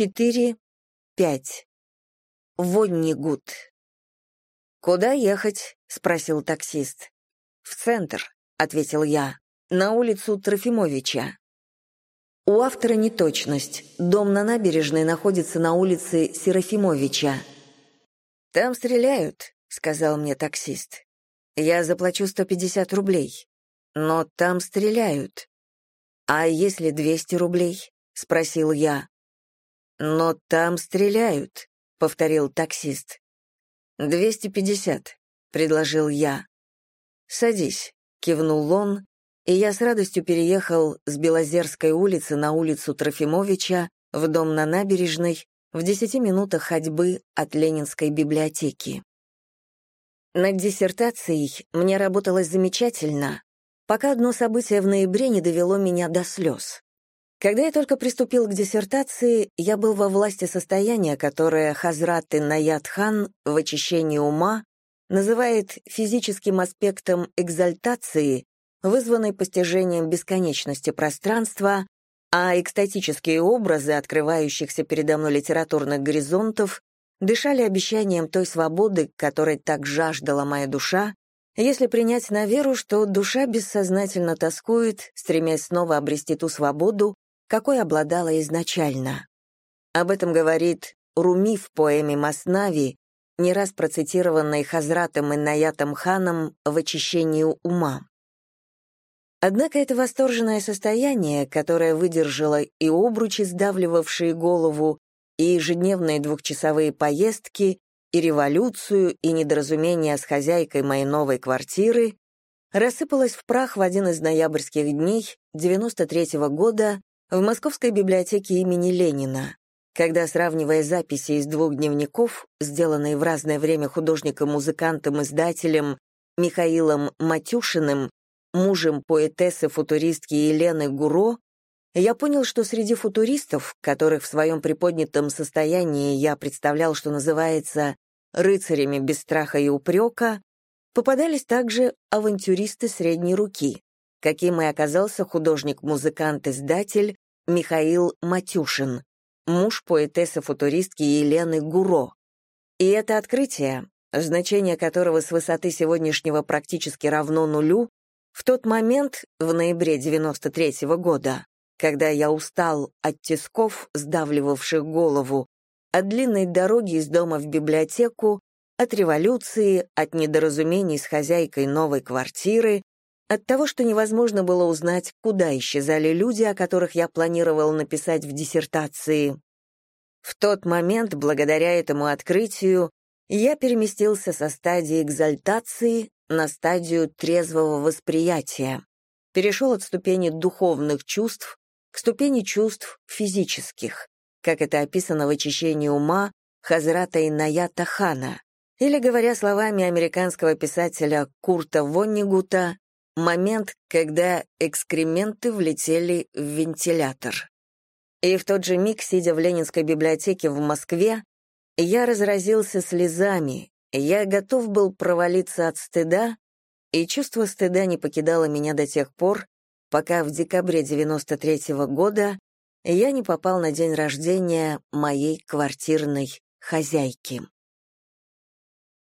четыре, пять. Воннигут. «Куда ехать?» — спросил таксист. «В центр», — ответил я, — «на улицу Трофимовича». У автора неточность. Дом на набережной находится на улице Серафимовича. «Там стреляют», — сказал мне таксист. «Я заплачу 150 рублей. Но там стреляют». «А если 200 рублей?» — спросил я. «Но там стреляют», — повторил таксист. «Двести пятьдесят», — предложил я. «Садись», — кивнул он, и я с радостью переехал с Белозерской улицы на улицу Трофимовича в дом на набережной в десяти минутах ходьбы от Ленинской библиотеки. Над диссертацией мне работалось замечательно, пока одно событие в ноябре не довело меня до слез. Когда я только приступил к диссертации, я был во власти состояния, которое Хазрат Наят Хан в очищении ума называет физическим аспектом экзальтации, вызванной постижением бесконечности пространства, а экстатические образы, открывающихся передо мной литературных горизонтов, дышали обещанием той свободы, которой так жаждала моя душа, если принять на веру, что душа бессознательно тоскует, стремясь снова обрести ту свободу, какой обладала изначально. Об этом говорит Руми в поэме «Маснави», не раз процитированной Хазратом и Наятом ханом в «Очищении ума». Однако это восторженное состояние, которое выдержало и обручи, сдавливавшие голову, и ежедневные двухчасовые поездки, и революцию, и недоразумения с хозяйкой моей новой квартиры, рассыпалось в прах в один из ноябрьских дней 93 -го года в Московской библиотеке имени Ленина, когда, сравнивая записи из двух дневников, сделанные в разное время художником-музыкантом-издателем Михаилом Матюшиным, мужем поэтессы-футуристки Елены Гуро, я понял, что среди футуристов, которых в своем приподнятом состоянии я представлял, что называется «рыцарями без страха и упрека», попадались также авантюристы средней руки, каким и оказался художник-музыкант-издатель Михаил Матюшин, муж поэтессы-футуристки Елены Гуро. И это открытие, значение которого с высоты сегодняшнего практически равно нулю, в тот момент, в ноябре 93 -го года, когда я устал от тисков, сдавливавших голову, от длинной дороги из дома в библиотеку, от революции, от недоразумений с хозяйкой новой квартиры, от того, что невозможно было узнать, куда исчезали люди, о которых я планировал написать в диссертации. В тот момент, благодаря этому открытию, я переместился со стадии экзальтации на стадию трезвого восприятия, перешел от ступени духовных чувств к ступени чувств физических, как это описано в очищении ума Хазрата Инаята Хана, или, говоря словами американского писателя Курта Воннигута, момент, когда экскременты влетели в вентилятор. И в тот же миг, сидя в Ленинской библиотеке в Москве, я разразился слезами, я готов был провалиться от стыда, и чувство стыда не покидало меня до тех пор, пока в декабре 93 -го года я не попал на день рождения моей квартирной хозяйки.